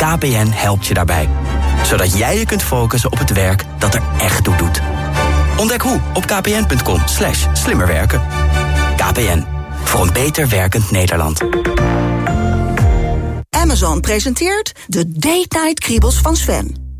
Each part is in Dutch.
KPN helpt je daarbij. Zodat jij je kunt focussen op het werk dat er echt toe doet. Ontdek hoe op kpn.com slash slimmerwerken. KPN, voor een beter werkend Nederland. Amazon presenteert de Night Kriebels van Sven.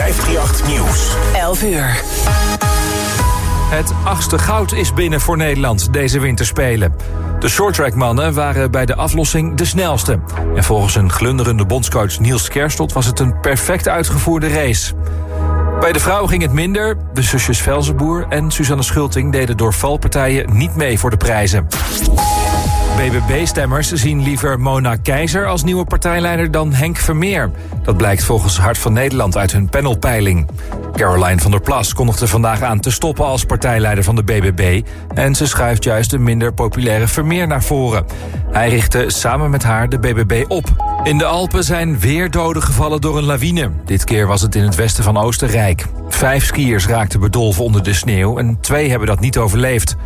538 Nieuws. 11 uur. Het achtste goud is binnen voor Nederland deze winterspelen. De shorttrackmannen waren bij de aflossing de snelste. En volgens een glunderende bondscoach Niels Kerstot was het een perfect uitgevoerde race. Bij de vrouwen ging het minder. De zusjes Velzenboer en Suzanne Schulting deden door valpartijen niet mee voor de prijzen. BBB-stemmers zien liever Mona Keizer als nieuwe partijleider dan Henk Vermeer. Dat blijkt volgens Hart van Nederland uit hun panelpeiling. Caroline van der Plas kondigde vandaag aan te stoppen als partijleider van de BBB... en ze schuift juist de minder populaire Vermeer naar voren. Hij richtte samen met haar de BBB op. In de Alpen zijn weer doden gevallen door een lawine. Dit keer was het in het westen van Oostenrijk. Vijf skiers raakten bedolven onder de sneeuw en twee hebben dat niet overleefd.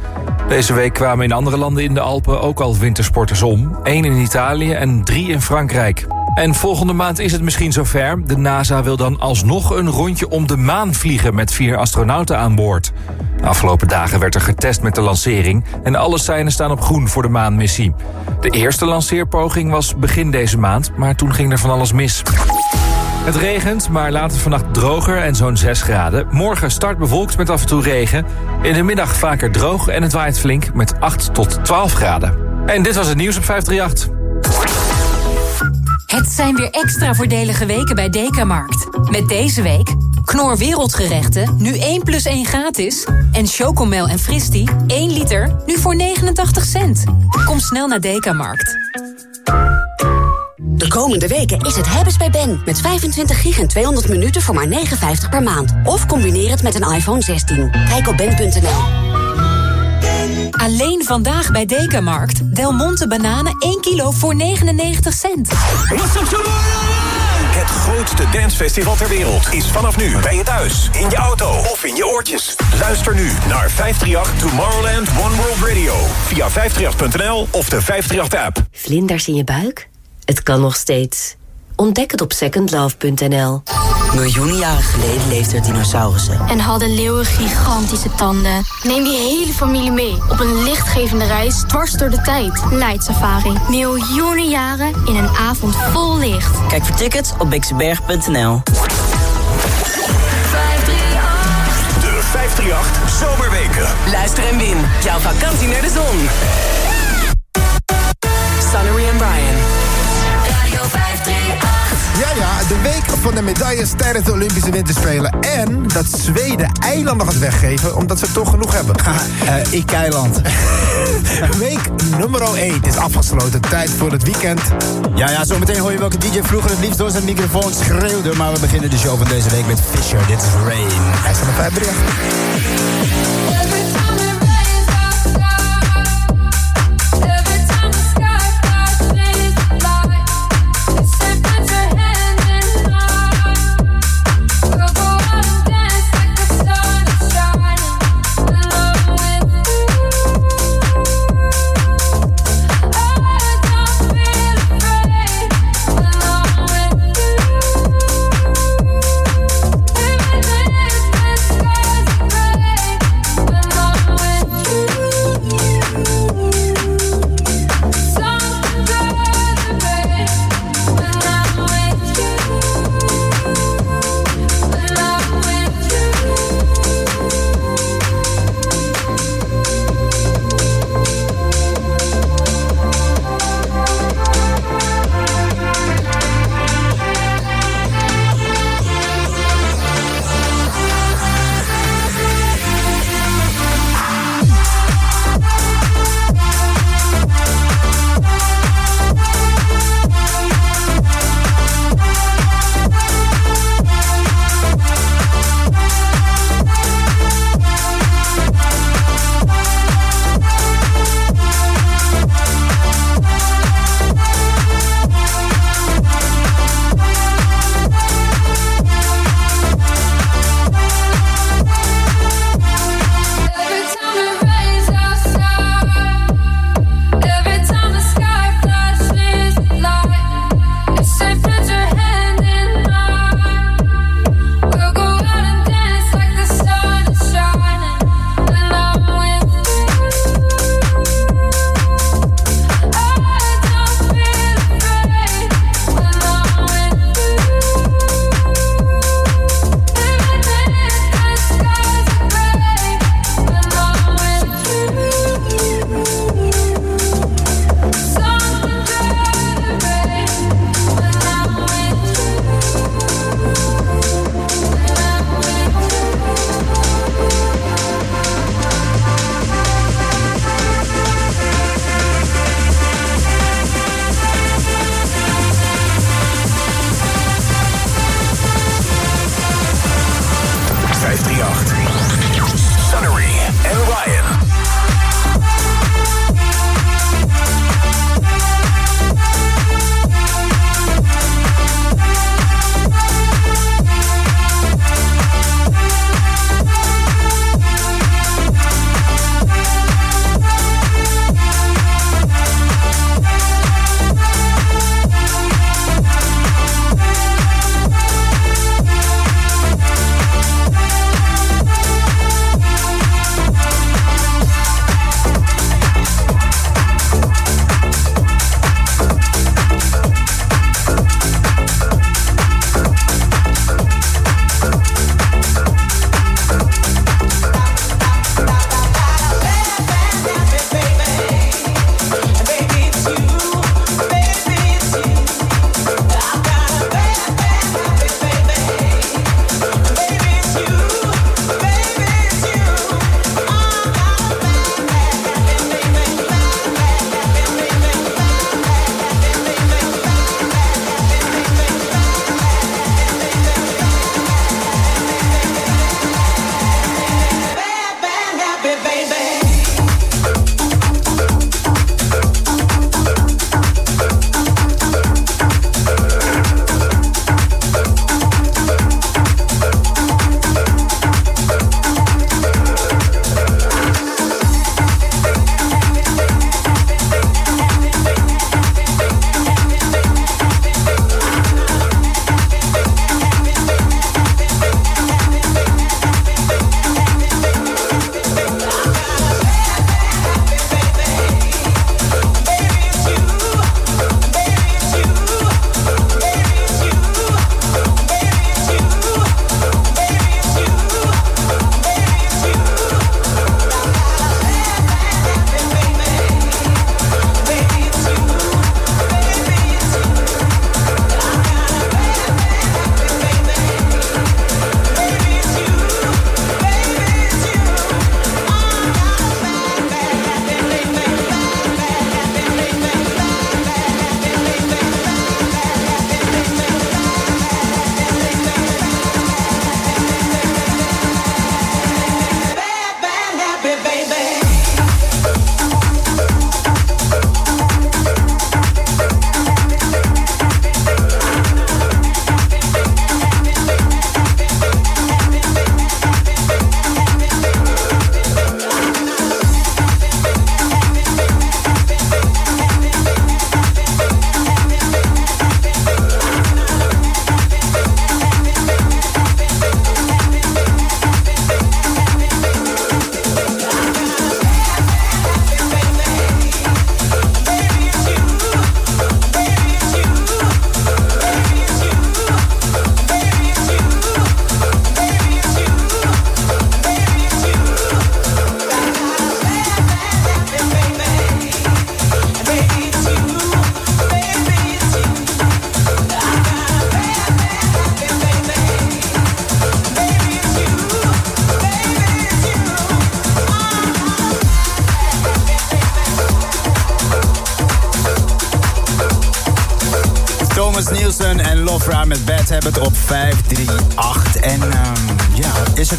Deze week kwamen in andere landen in de Alpen ook al wintersporters om. Eén in Italië en drie in Frankrijk. En volgende maand is het misschien zover. De NASA wil dan alsnog een rondje om de maan vliegen met vier astronauten aan boord. De afgelopen dagen werd er getest met de lancering en alle seinen staan op groen voor de maanmissie. De eerste lanceerpoging was begin deze maand, maar toen ging er van alles mis. Het regent, maar later vannacht droger en zo'n 6 graden. Morgen start bewolkt met af en toe regen. In de middag vaker droog en het waait flink met 8 tot 12 graden. En dit was het nieuws op 538. Het zijn weer extra voordelige weken bij Dekamarkt. Met deze week Knor Wereldgerechten, nu 1 plus 1 gratis. En Chocomel en Fristi, 1 liter, nu voor 89 cent. Kom snel naar Dekamarkt. De komende weken is het hebben's bij Ben. Met 25 gig en 200 minuten voor maar 59 per maand. Of combineer het met een iPhone 16. Kijk op ben.nl. Alleen vandaag bij Dekamarkt. Del Monte bananen 1 kilo voor 99 cent. Het grootste dancefestival ter wereld is vanaf nu bij je thuis, in je auto of in je oortjes. Luister nu naar 538 Tomorrowland One World Radio via 538.nl of de 538-app. Vlinders in je buik? Het kan nog steeds. Ontdek het op secondlove.nl. Miljoenen jaren geleden leefden er dinosaurussen. En hadden leeuwen gigantische tanden. Neem die hele familie mee op een lichtgevende reis dwars door de tijd. Night Safari. Miljoenen jaren in een avond vol licht. Kijk voor tickets op bixenberg.nl. De 538 Zomerweken. Luister en win. Jouw vakantie naar de zon. Sunnery en Brian. Radio 538. Ja, ja, de week van de medailles tijdens de Olympische Winterspelen. En dat Zweden eilanden gaat weggeven, omdat ze toch genoeg hebben. Uh, ik eiland. week nummer 1 is afgesloten. Tijd voor het weekend. Ja, ja, zometeen hoor je welke DJ vroeger het liefst door zijn microfoon schreeuwde. Maar we beginnen de show van deze week met Fisher. Dit is Rain. Hij staat op 538.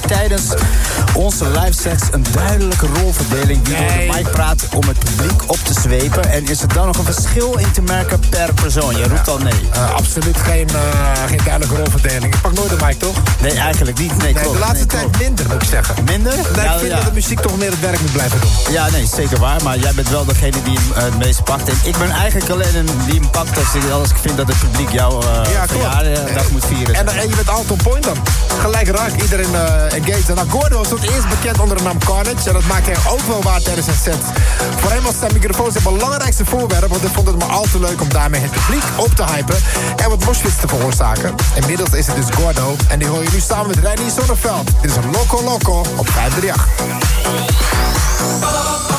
Tijdens live sets een duidelijke rolverdeling... wie door de mic praat om het publiek op te zwepen? En is er dan nog een verschil in te merken per persoon? Je roept al nee. Uh, absoluut geen, uh, geen duidelijke rolverdeling. Ik pak nooit de mic, toch? Nee, eigenlijk niet. Nee, klopt. de laatste nee, tijd minder, moet ik zeggen. Minder? Nee, ja, ik vind ja. dat de muziek toch meer het werk moet blijven doen. Ja, nee, zeker waar. Maar jij bent wel degene die hem uh, het meest pakt. En ik ben eigenlijk alleen een die hem pakt als ik, als ik vind dat het publiek jouw ja, verjaardag moet vieren. En, en je bent altijd on point dan. Gelijk raak, iedereen engaged. En nou, Gordo stond eerst bekend onder de naam Carnage. En dat maakt hij ook wel waar tijdens het set. Voor hem was zijn microfoon zijn belangrijkste voorwerp. Want hij vond het maar al te leuk om daarmee het publiek op te hypen. En wat moshpits te veroorzaken. Inmiddels is het dus Gordo. En die hoor je nu samen met Reinier Zonneveld. Dit is een Loco Loco op 538.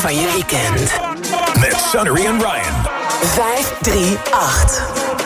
van je weekend. Met Sunnery en Ryan. 538.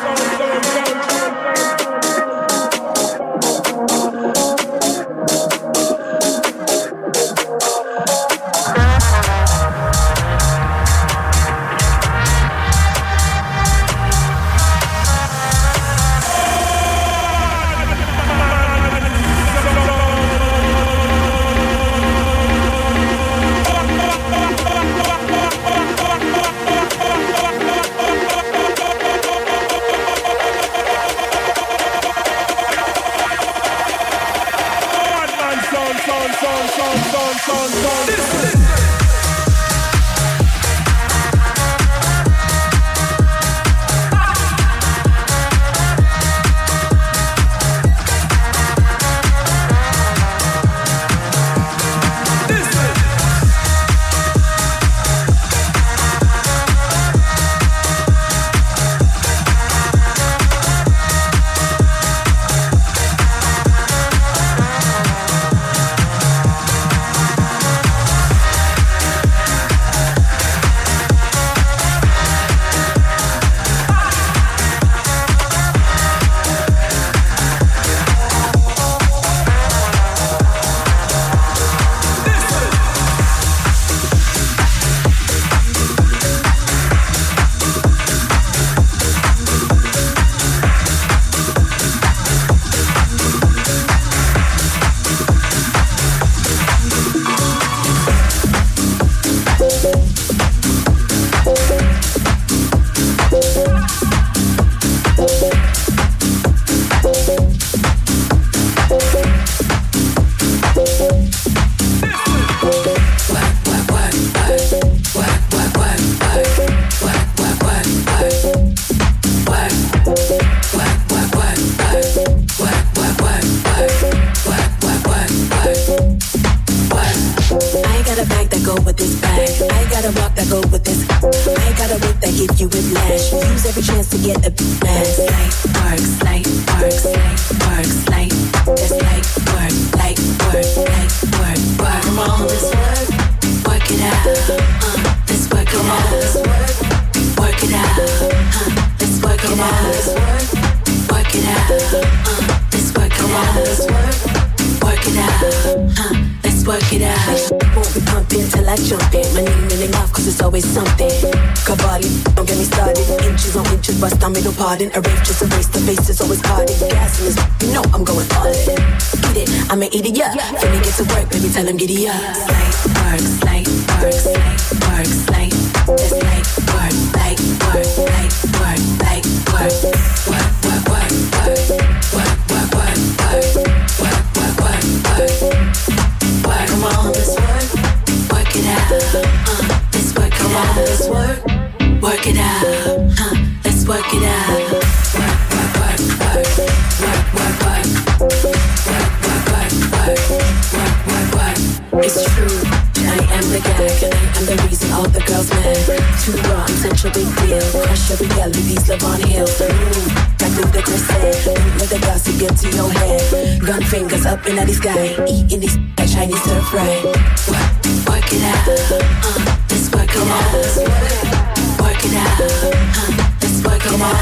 tell him giddy up. up in the sky, eating this like Chinese stir fry. Work, work it out, uh, let's work it out. Work it out, uh, let's work it out.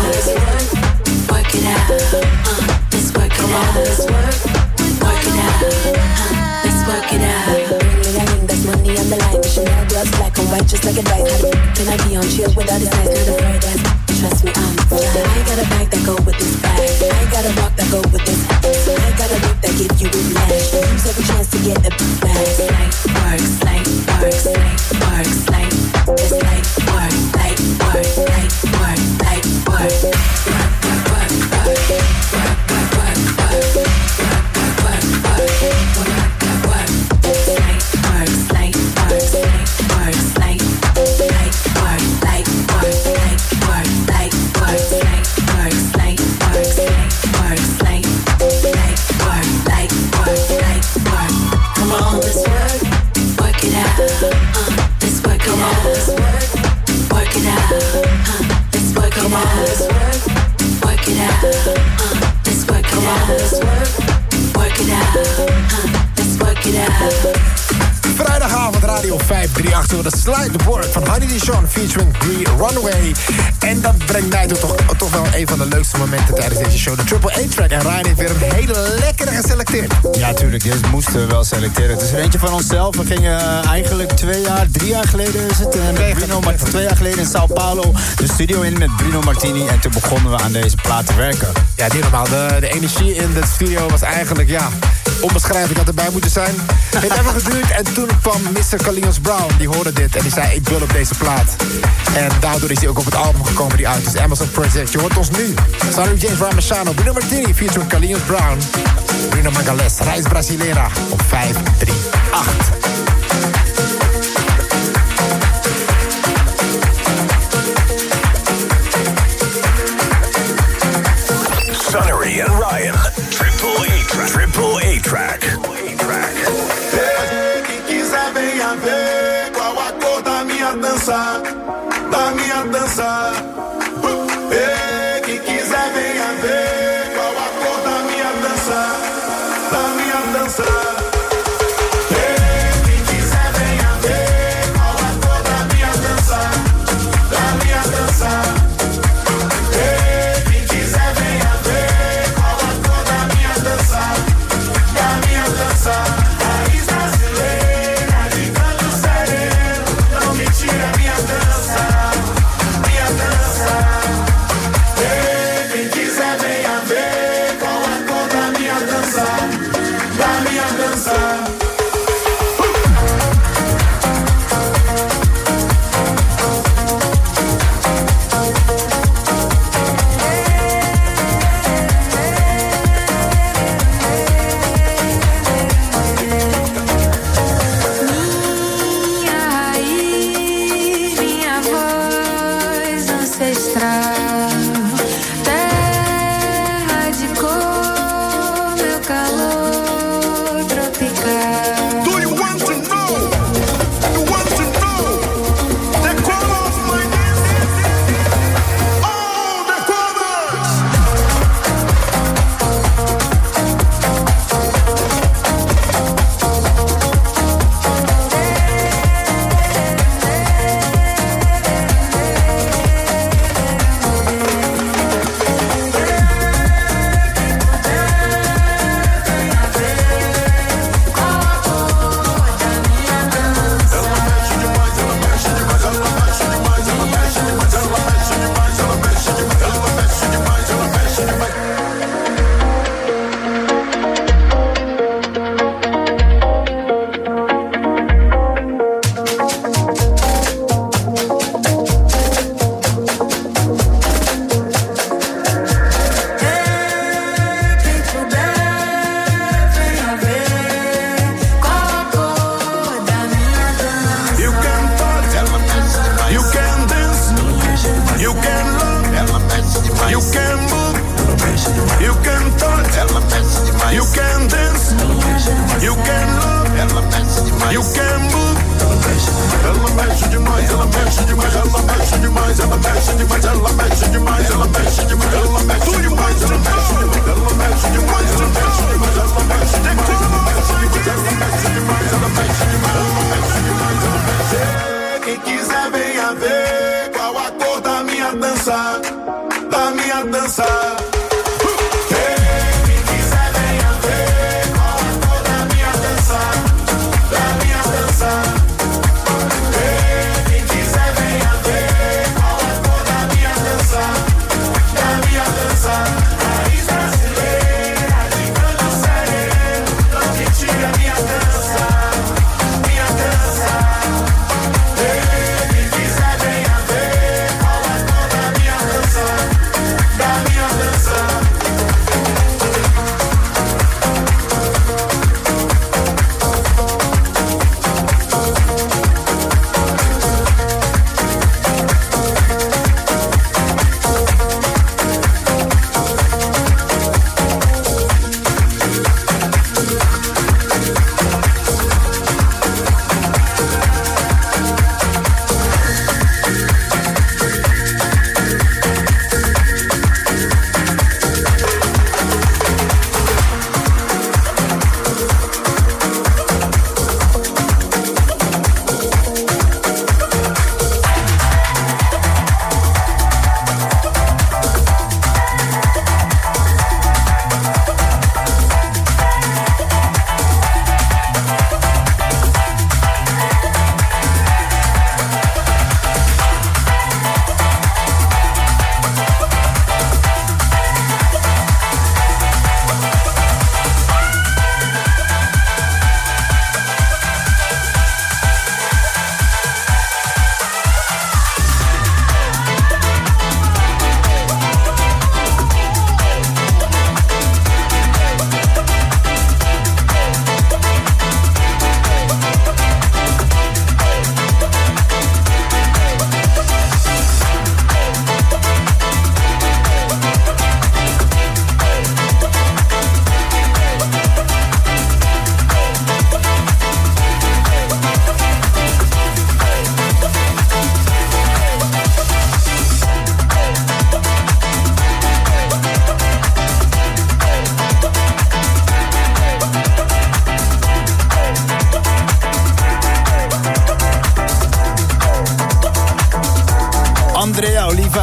Work it out, uh, let's work it out. Work it out, uh, let's work it out. That's money on the line, Chanel gloves black and white, just like a dice. Can I be on chill without his eyes? Not afraid trust me, I'm fly. I got a bag that go with this bag. I got a walk that go with this ass. I got a look that give you whiplash. Use every chance to get a big bag. Like work, like work, like work, like it's like works, like works, like works, like works. work, work, work, work. Featuring Green Runway. En dat brengt mij tot toch, toch wel een van de leukste momenten tijdens deze show. De Triple A-track. En Ryan heeft weer een hele lekkere geselecteerd. Ja, tuurlijk. Deze moesten we wel selecteren. Het is er eentje van onszelf. We gingen eh, eigenlijk twee jaar, drie jaar geleden is het. eh, met Bruno, twee jaar geleden in Sao Paulo de studio in met Bruno Martini. En toen begonnen we aan deze plaat te werken. Ja, niet normaal. De, de energie in de studio was eigenlijk, ja, onbeschrijfelijk. had erbij moeten zijn. Het heeft even geduurd en toen kwam Mr. Carlinhos Brown. Die hoorde dit en die zei, ik wil op deze plaat. En daardoor is hij ook op het album gekomen die uit is. Amazon Project. Je hoort ons nu. Sorry James Ramachano, Bruno Martini featuring Carlinhos Brown. Bruno Magales, Reis Brasileira op 538.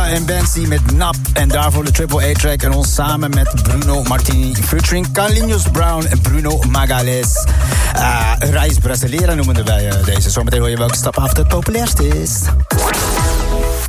En Benzi met Nap. En daarvoor de Triple A-track. En ons samen met Bruno Martini featuring Carlinhos Brown en Bruno Magales. Uh, Reis Brasileira noemen wij uh, deze. Zometeen hoor je welke stap af het populairst is.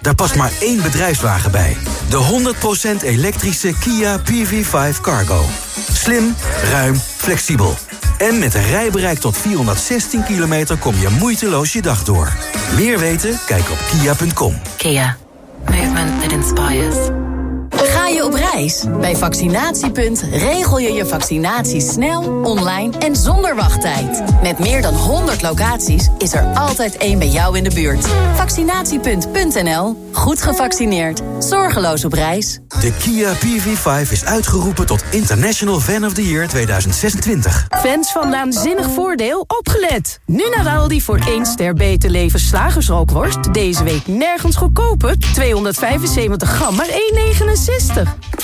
Daar past maar één bedrijfswagen bij. De 100% elektrische Kia PV5 Cargo. Slim, ruim, flexibel. En met een rijbereik tot 416 kilometer kom je moeiteloos je dag door. Meer weten? Kijk op kia.com. Kia. Movement that inspires. Ga je op reis? Bij Vaccinatiepunt regel je je vaccinatie snel, online en zonder wachttijd. Met meer dan 100 locaties is er altijd één bij jou in de buurt. Vaccinatiepunt.nl. Goed gevaccineerd. Zorgeloos op reis. De Kia PV5 is uitgeroepen tot International Fan of the Year 2026. Fans van Naanzinnig Voordeel, opgelet! Nu naar Aldi voor 1 ster beter leven slagersrookworst. Deze week nergens goedkoper. 275 gram, maar 1,69.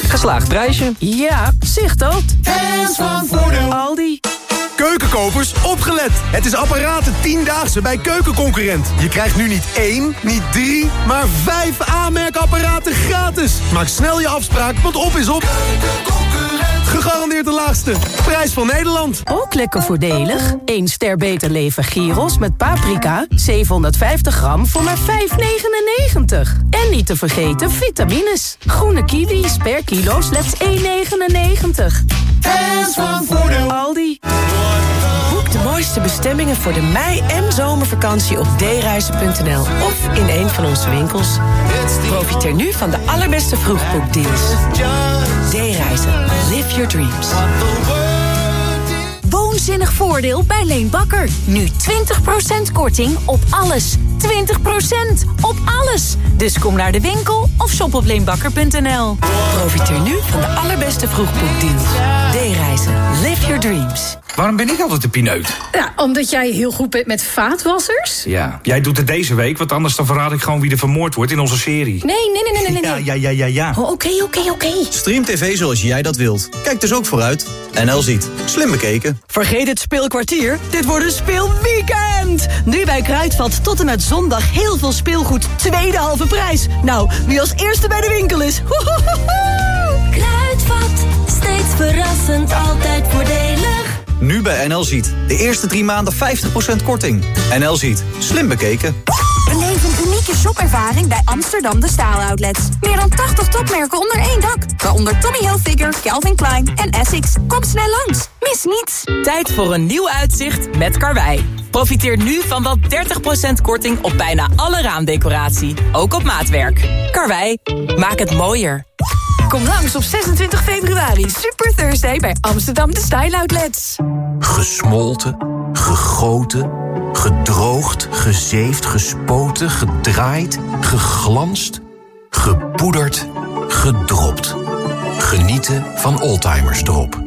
Geslaagd prijsje. Ja, zicht dat. Fans van Voordeel. Aldi. Keukenkopers, opgelet! Het is apparaten 10-daagse bij Keukenconcurrent. Je krijgt nu niet één, niet drie, maar vijf aanmerkapparaten gratis. Maak snel je afspraak, want op is op. Gegarandeerd de laagste. Prijs van Nederland. Ook lekker voordelig. 1 ster beter leven gyros met paprika. 750 gram voor maar 5,99. En niet te vergeten vitamines. Groene kiwis per kilo slechts 1,99. Fans van Voordeel. Aldi. De mooiste bestemmingen voor de mei- en zomervakantie op dereizen.nl of in een van onze winkels. Profiteer nu van de allerbeste vroegboekdeals. D-reizen. Live your dreams. Woonzinnig voordeel bij Leen Bakker. Nu 20% korting op alles. 20% op alles. Dus kom naar de winkel of shop op leenbakker.nl. Profiteer nu van de allerbeste vroegboekdeals. D-reizen. Live your dreams. Waarom ben ik altijd de pineut? Ja, omdat jij heel goed bent met vaatwassers. Ja, jij doet het deze week, want anders dan verraad ik gewoon wie er vermoord wordt in onze serie. Nee, nee, nee, nee, nee. Ja, nee. ja, ja, ja, ja. Oh, Oké, oké, oké. Stream TV zoals jij dat wilt. Kijk dus ook vooruit. NL ziet. Slim bekeken. Vergeet het speelkwartier. Dit wordt een speelweekend. Nu bij Kruidvat tot en met zondag heel veel speelgoed. Tweede halve prijs. Nou, wie als eerste bij de winkel is. Kruidvat, steeds verrassend, altijd voordelig. Nu bij NL ziet. De eerste drie maanden 50% korting. NL ziet. Slim bekeken. Unieke shopervaring bij Amsterdam De Staal Outlets. Meer dan 80 topmerken onder één dak. Waaronder Tommy Hilfiger, Calvin Klein en Essex. Kom snel langs. Mis niets. Tijd voor een nieuw uitzicht met Karwei. Profiteer nu van wel 30% korting op bijna alle raamdecoratie. Ook op maatwerk. Karwei, maak het mooier. Kom langs op 26 februari. Super Thursday bij Amsterdam De Style Outlets. Gesmolten, gegoten, gedroogd, gezeefd, gespoten, gedraaid, geglanst, gepoederd, gedropt. Genieten van Oldtimers Drop.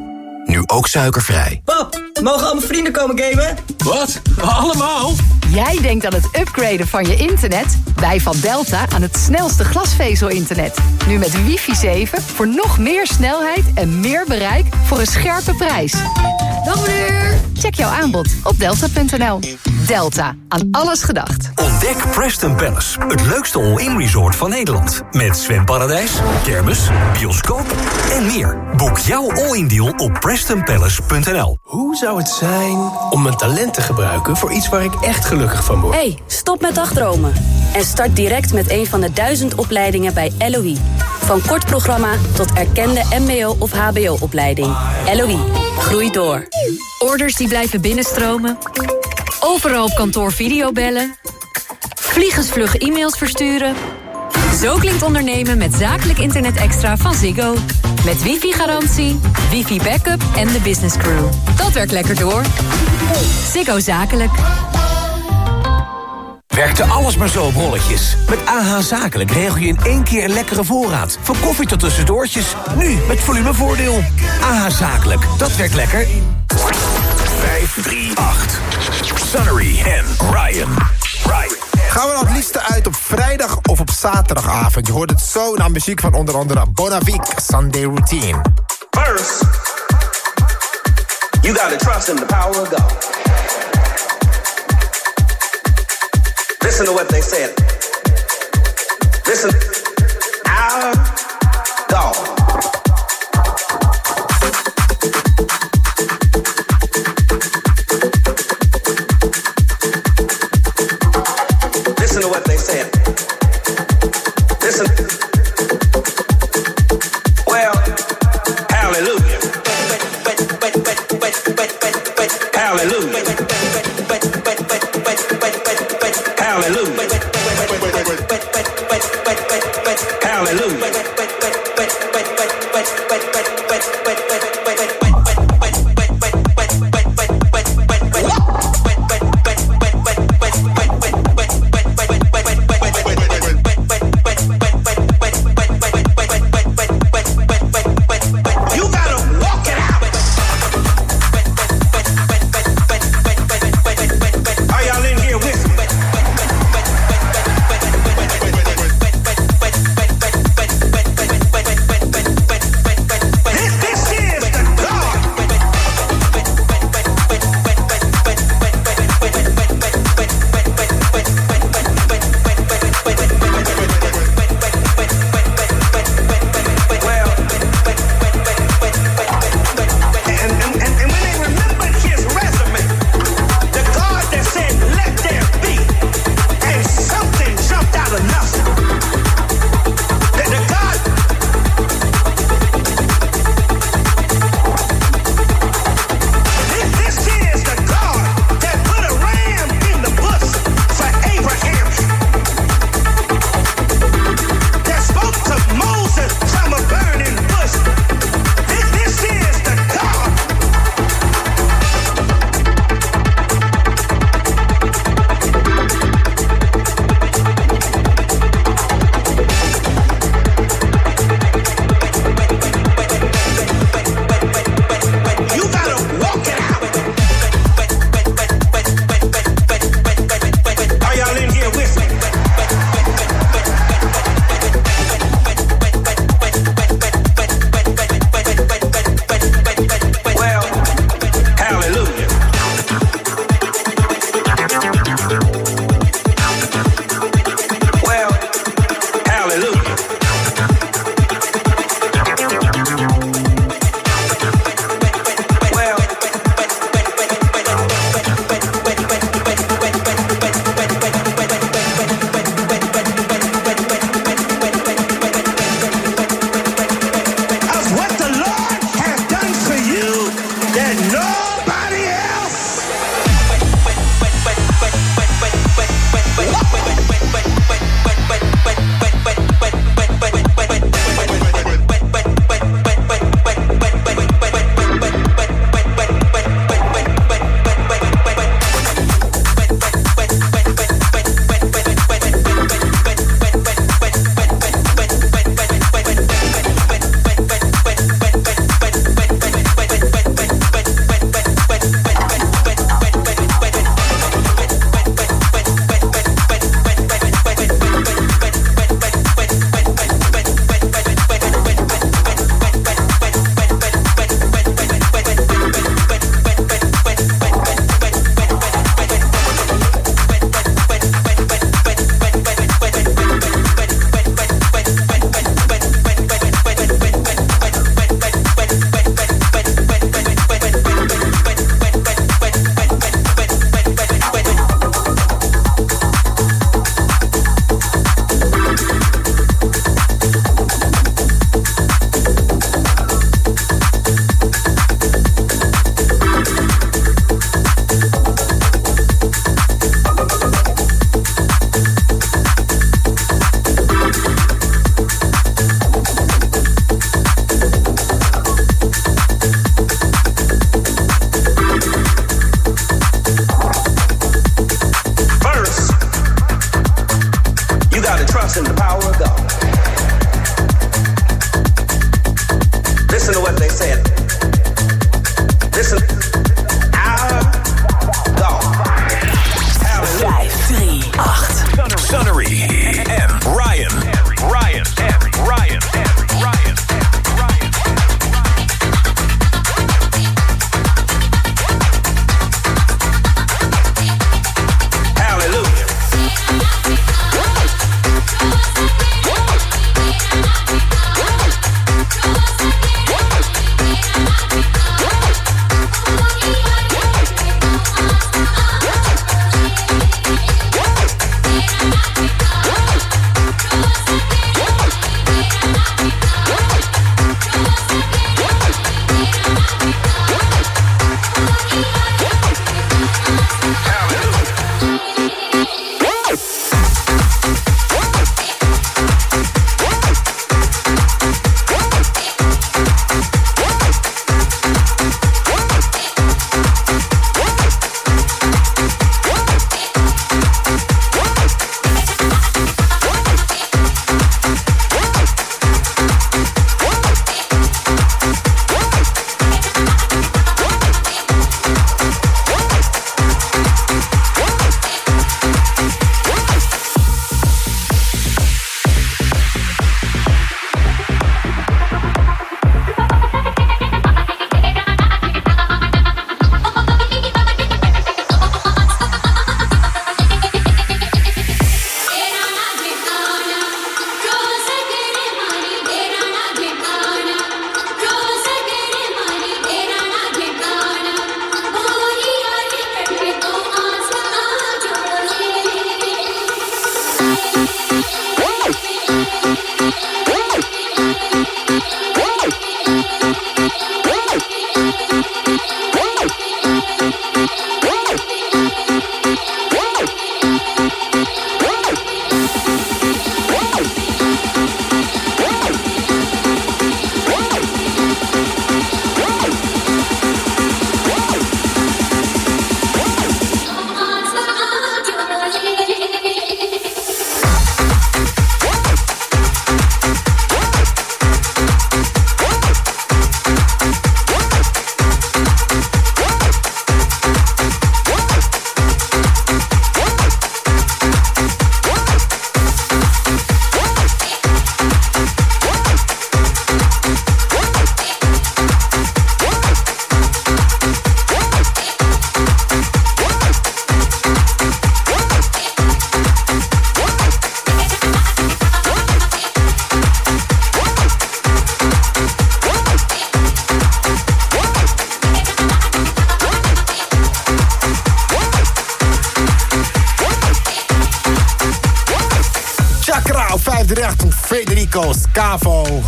Nu ook suikervrij. Pap, mogen al mijn vrienden komen gamen? Wat? Allemaal? Jij denkt aan het upgraden van je internet? Wij van Delta aan het snelste glasvezel-internet. Nu met wifi 7 voor nog meer snelheid en meer bereik voor een scherpe prijs. Dag meneer! Check jouw aanbod op delta.nl. Delta, aan alles gedacht. Ontdek Preston Palace, het leukste all-in resort van Nederland. Met zwemparadijs, kermis, bioscoop en meer. Boek jouw all-in deal op prestonpalace.nl. Hoe zou het zijn om mijn talent te gebruiken voor iets waar ik echt gelukkig van word? Hey, stop met dagdromen. En start direct met een van de duizend opleidingen bij LOE. Van kort programma tot erkende mbo- of hbo-opleiding. LOE, groei door. Orders die blijven binnenstromen. Overal op kantoor videobellen. Vliegensvlug e-mails versturen. Zo klinkt ondernemen met zakelijk internet extra van Ziggo. Met wifi-garantie, wifi-backup en de business crew. Dat werkt lekker door. Ziggo Zakelijk. Werkte alles maar zo op rolletjes? Met AH Zakelijk regel je in één keer een lekkere voorraad. Van koffie tot tussendoortjes. Nu met volumevoordeel. AH Zakelijk, dat werkt lekker. 538. Sunnery and Ryan. Ryan. Gaan we dan het liefste uit op vrijdag of op zaterdagavond? Je hoort het zo naar muziek van onder andere Bonavik, Sunday Routine. First, you gotta trust in the power of God. Listen to what they said. Listen, our God. 538 Federico Scavo.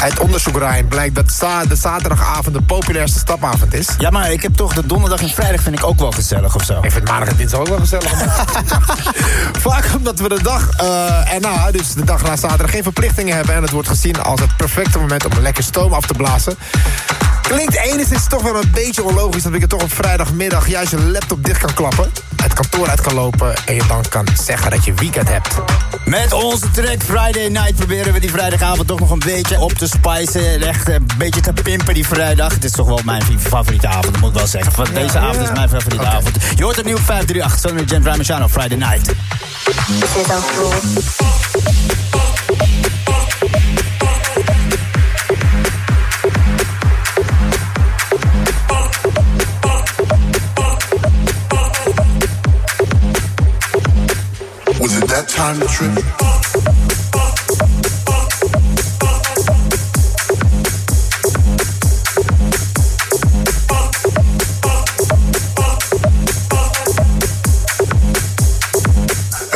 Uit onderzoek, Rijn, blijkt dat za- de zaterdagavond de populairste stapavond is. Ja, maar ik heb toch de donderdag en vrijdag vind ik ook wel gezellig of zo. Ik vind maandag en dinsdag ook wel gezellig. Vaak omdat we de dag eh, erna, dus de dag na zaterdag, geen verplichtingen hebben. En het wordt gezien als het perfecte moment om een lekker stoom af te blazen. Klinkt enigszins toch wel een beetje onlogisch dat ik er toch op vrijdagmiddag juist je laptop dicht kan klappen. Het kantoor uit kan lopen en je dan kan zeggen dat je weekend hebt. Met onze track Friday Night proberen we die vrijdagavond toch nog een beetje op te spicen. Echt een beetje te pimpen die vrijdag. Het is toch wel mijn favoriete avond, dat moet ik wel zeggen. Want deze avond is mijn favoriete avond. Je hoort het nu op 538, Sonny Jen Ramachano, Friday Night. Am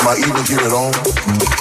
I even here at all?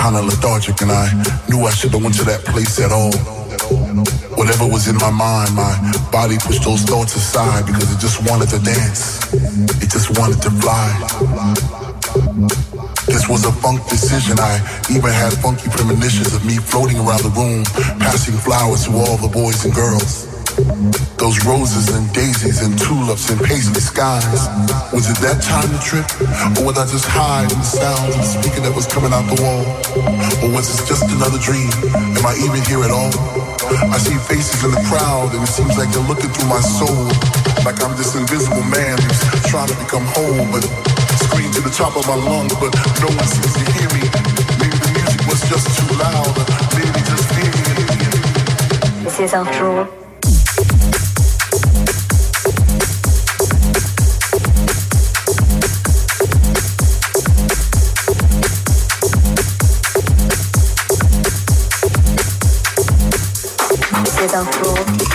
Feeling kind of lethargic and I knew I should have went to that place at all. Whatever was in my mind, my body pushed those thoughts aside because it just wanted to dance. It just wanted to fly. This was a funk decision. I even had funky premonitions of me floating around the room, passing flowers to all the boys and girls. Those roses and daisies and tulips and paisley skies. Was it that time to trip? Or was I just high in the sound of speaker that was coming out the wall? Or was this just another dream? Am I even here at all? I see faces in the crowd and it seems like they're looking through my soul. Like I'm this invisible man who's trying to become whole, but scream to the top of my lungs, but no one seems to hear me. Maybe the music was just too loud. Maybe just it. This is after all. This is after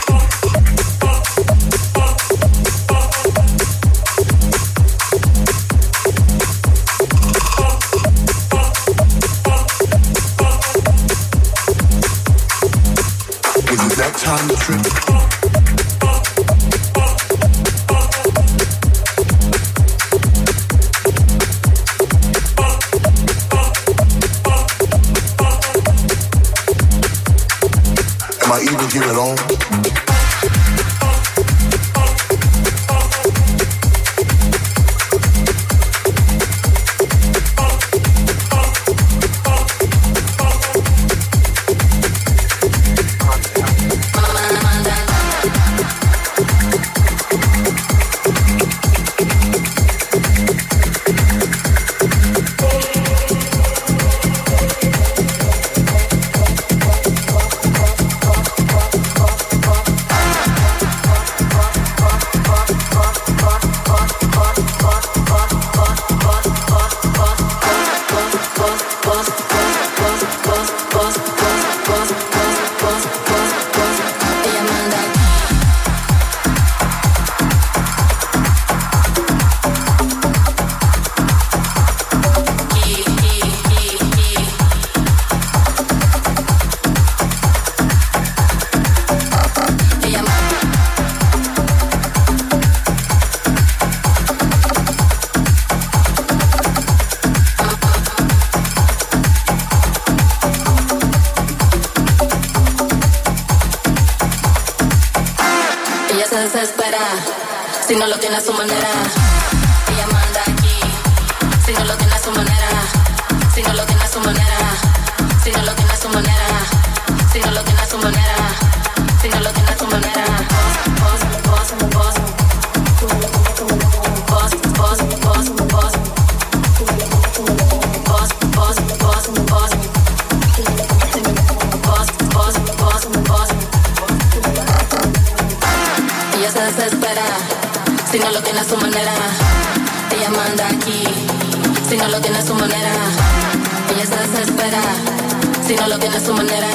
si no lo tiene a su manera.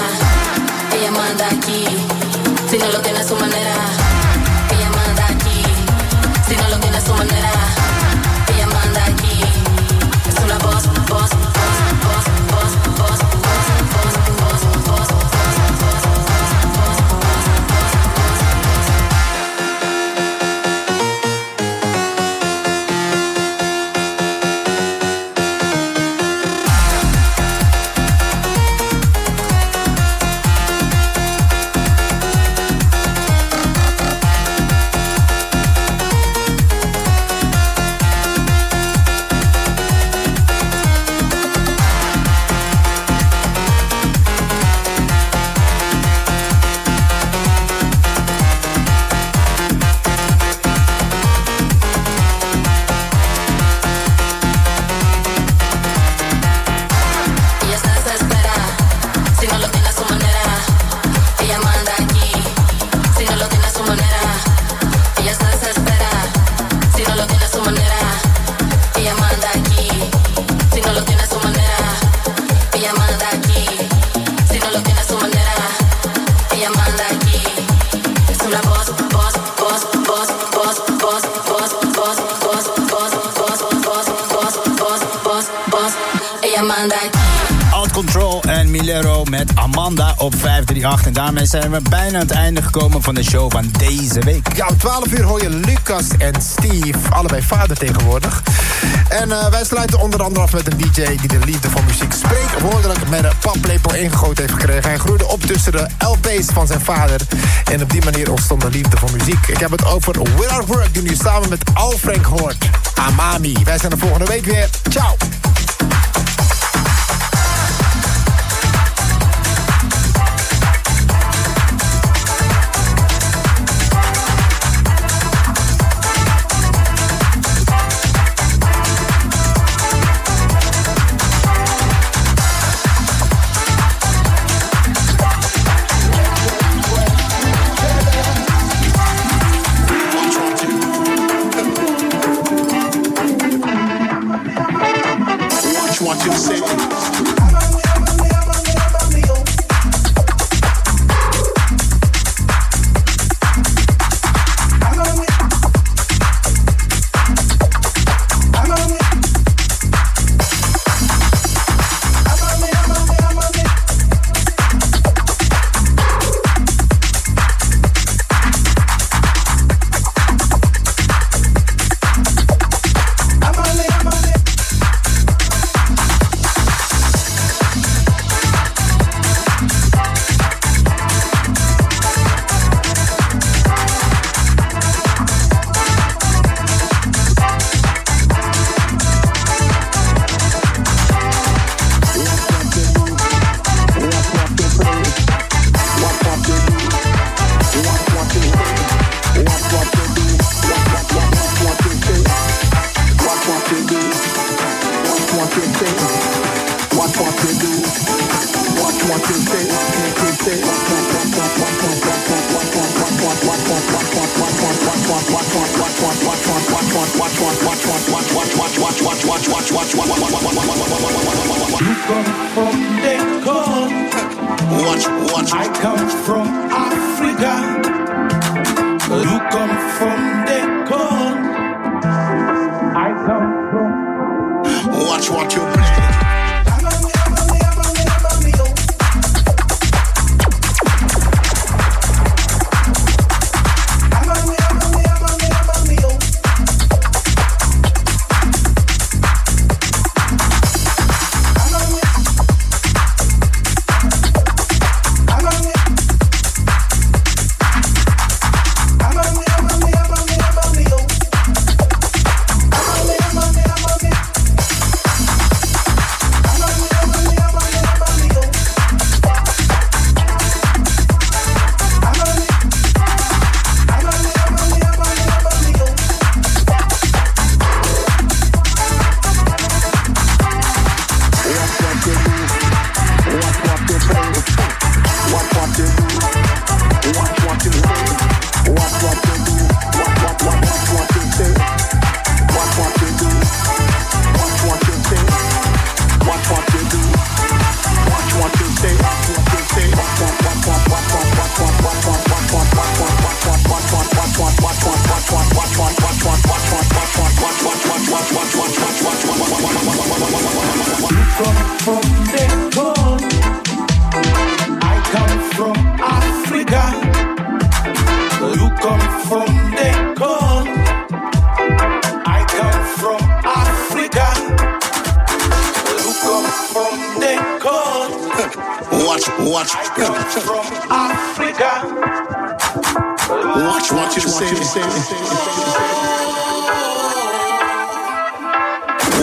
Ella manda aquí si no lo tiene a su manera. Ella manda aquí si no lo tiene a su manera. Zijn we bijna aan het einde gekomen van de show van deze week. Ja, om 12 uur hoor je Lucas en Steve, allebei vader tegenwoordig. En eh, wij sluiten onder andere af met een DJ die de liefde voor muziek spreekwoordelijk met een paplepel ingegoten heeft gekregen. Hij groeide op tussen de LP's van zijn vader. En op die manier ontstond de liefde voor muziek. Ik heb het over Without Work, die nu samen met Al Frank hoort. Amami. Wij zijn er volgende week weer. Ciao.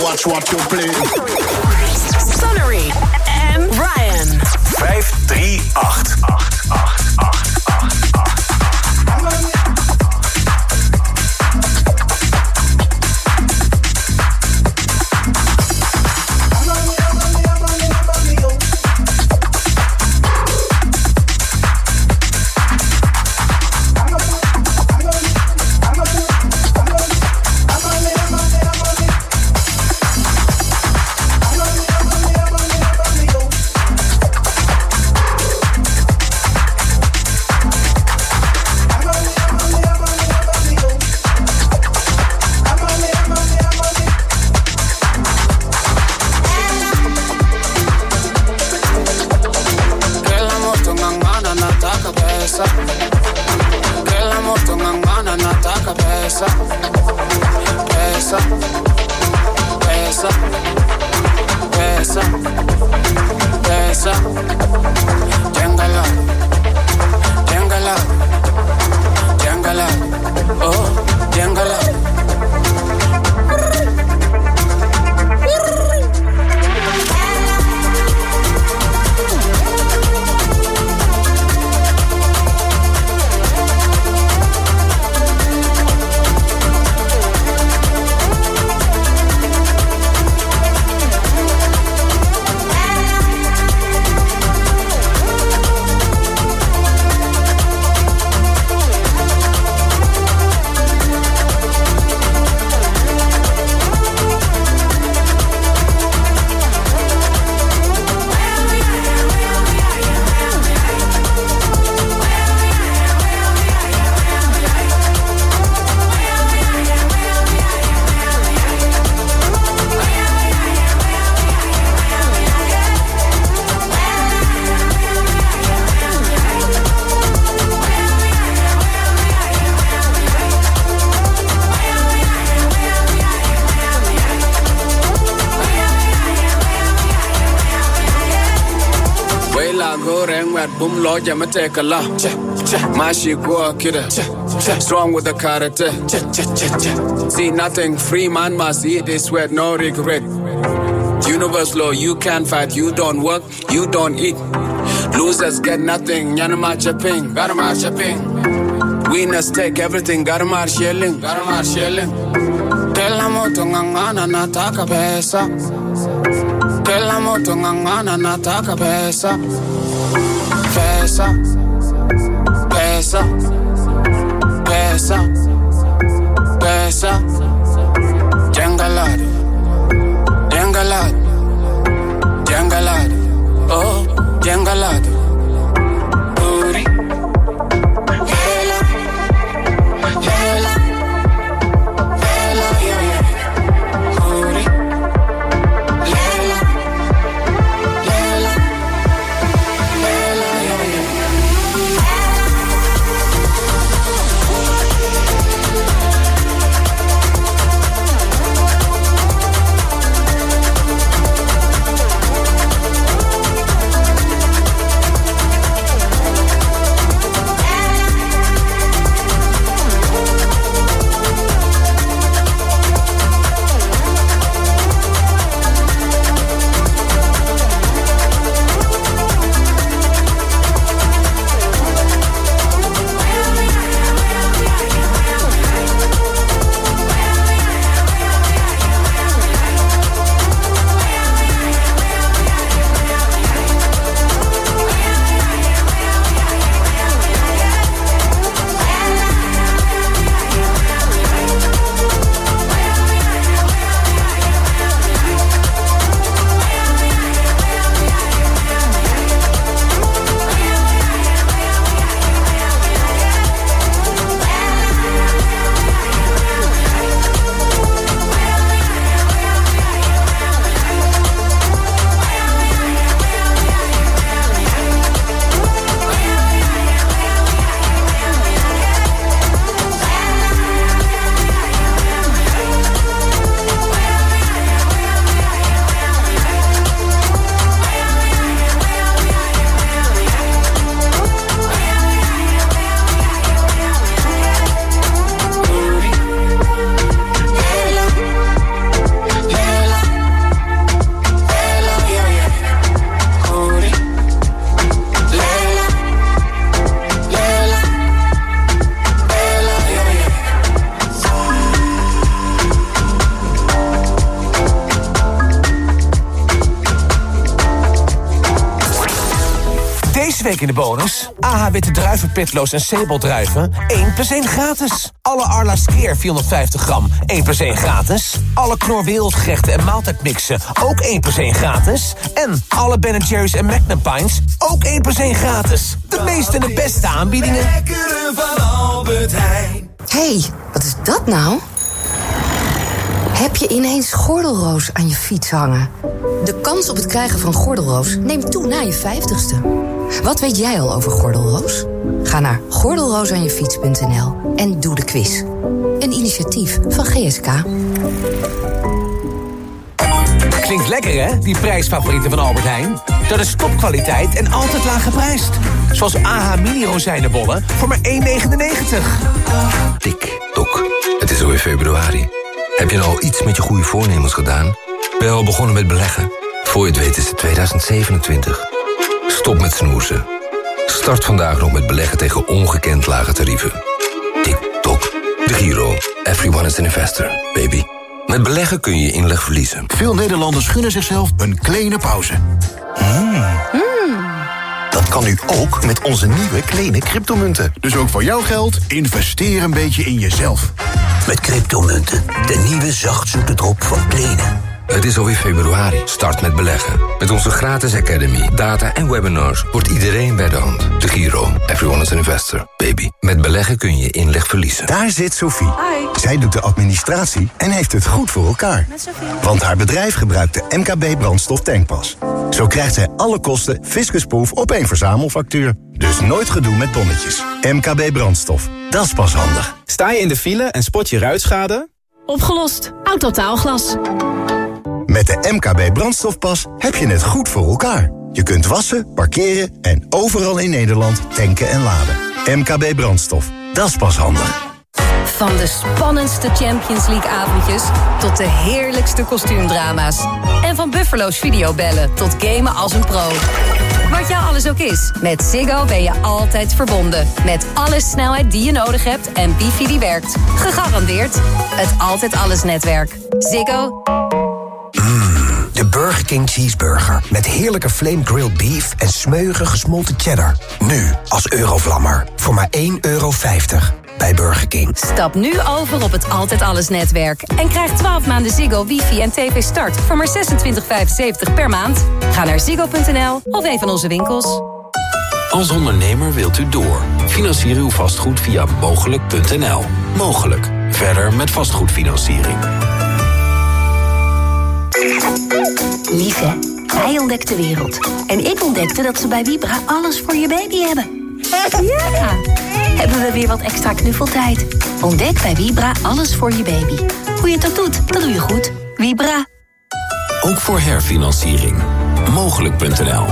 Watch what you play. Sunnery en Ryan. 538. Boom lo jama take a la. Mashi go kida. Strong with the character. See nothing, free man must eat this sweat, no regret. Universe law, you can't fight, you don't work, you don't eat. Losers get nothing, yanama chapping, garama chapping. Winners take everything, garama shelling, garama shelling. Kila moto ngangana nataka pesa. Kila moto ngangana nataka pesa. Pass out. Pass out. Pass out. Pass Oh, jangalado. Week in de bonus. AH witte druiven, pitloos en sebeldruiven. 1 plus 1 gratis. Alle Arla Skeer 450 gram. 1 plus 1 gratis. Alle Knor Wereldgerechten en maaltijdmixen. Ook 1 plus 1 gratis. En alle Ben Jerry's en Magnum Pints. Ook 1 plus 1 gratis. De meeste en de beste aanbiedingen. Lekkere van Albert Heijn. hey, wat is dat nou? Heb je ineens gordelroos aan je fiets hangen? De kans op het krijgen van gordelroos neemt toe na je 50ste. Wat weet jij al over gordelroos? Ga naar gordelroosaanjefiets.nl en doe de quiz. Een initiatief van GSK. Klinkt lekker hè, die prijsfavorieten van Albert Heijn? Dat is topkwaliteit en altijd laag geprijsd. Zoals AH mini rozijnenbollen voor maar 1,99. Tik, tok. Het is alweer februari. Heb je nou al iets met je goede voornemens gedaan? Ben je al begonnen met beleggen? Voor je het weet is het 2027. Stop met snoezen. Start vandaag nog met beleggen tegen ongekend lage tarieven. Tik, tok. De Giro. Everyone is an investor, baby. Met beleggen kun je je inleg verliezen. Veel Nederlanders gunnen zichzelf een kleine pauze. Dat kan nu ook met onze nieuwe kleine cryptomunten. Dus ook voor jouw geld, investeer een beetje in jezelf. Met cryptomunten, de nieuwe zachtzoete drop van Plenen. Het is alweer februari. Start met beleggen. Met onze gratis academy, data en webinars wordt iedereen bij de hand. De Giro. Everyone is an investor. Baby. Met beleggen kun je je inleg verliezen. Daar zit Sophie. Zij doet de administratie en heeft het goed voor elkaar. Want haar bedrijf gebruikt de MKB brandstof tankpas. Zo krijgt zij alle kosten fiscusproof op één verzamelfactuur. Dus nooit gedoe met tonnetjes. MKB brandstof. Dat is pas handig. Sta je in de file en spot je ruitschade? Opgelost. Autotaalglas. Met de MKB brandstofpas heb je het goed voor elkaar. Je kunt wassen, parkeren en overal in Nederland tanken en laden. MKB brandstof. Dat is pas handig. Van de spannendste Champions League avondjes tot de heerlijkste kostuumdrama's. En van Buffalo's videobellen tot gamen als een pro. Wat jou alles ook is, met Ziggo ben je altijd verbonden. Met alle snelheid die je nodig hebt en wifi die werkt. Gegarandeerd het Altijd Alles netwerk. Ziggo. Burger King Cheeseburger. Met heerlijke flame grilled beef en smeuige gesmolten cheddar. Nu als Eurovlammer. Voor maar 1,50 euro bij Burger King. Stap nu over op het Altijd Alles netwerk. En krijg 12 maanden Ziggo, wifi en tv start voor maar 26,75 per maand. Ga naar ziggo.nl of een van onze winkels. Als ondernemer wilt u door. Financier uw vastgoed via mogelijk.nl. Mogelijk. Verder met vastgoedfinanciering. Lieve, hij ontdekt de wereld. En ik ontdekte dat ze bij Vibra alles voor je baby hebben. Ja! Hebben we weer wat extra knuffeltijd? Ontdek bij Vibra alles voor je baby. Hoe je het ook doet, dat doe je goed. Vibra. Ook voor herfinanciering. Mogelijk.nl.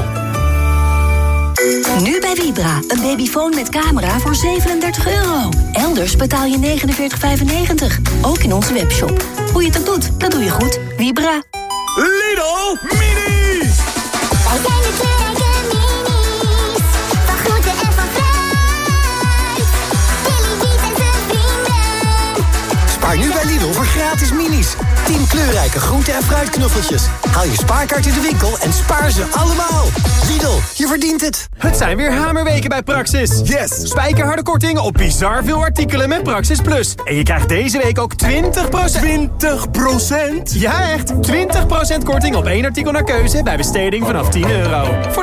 Nu bij Vibra. Een babyfoon met camera voor 37 euro. Elders betaal je 49,95. Ook in onze webshop. Hoe je het ook doet, dat doe je goed. Vibra. Lidl Mini! Wij zijn de kleurrijke minis. Van groente en van fruit. Billy en zijn vrienden. Spaar nu bij Lidl voor gratis minis. 10 kleurrijke groente- en fruitknuffeltjes. Haal je spaarkaart in de winkel en spaar ze allemaal. Lidl, je verdient het. Het zijn weer hamerweken bij Praxis. Yes! Spijkerharde korting op bizar veel artikelen met Praxis Plus. En je krijgt deze week ook 20%... 20%? Ja, echt! 20% korting op één artikel naar keuze bij besteding vanaf 10 euro. Voor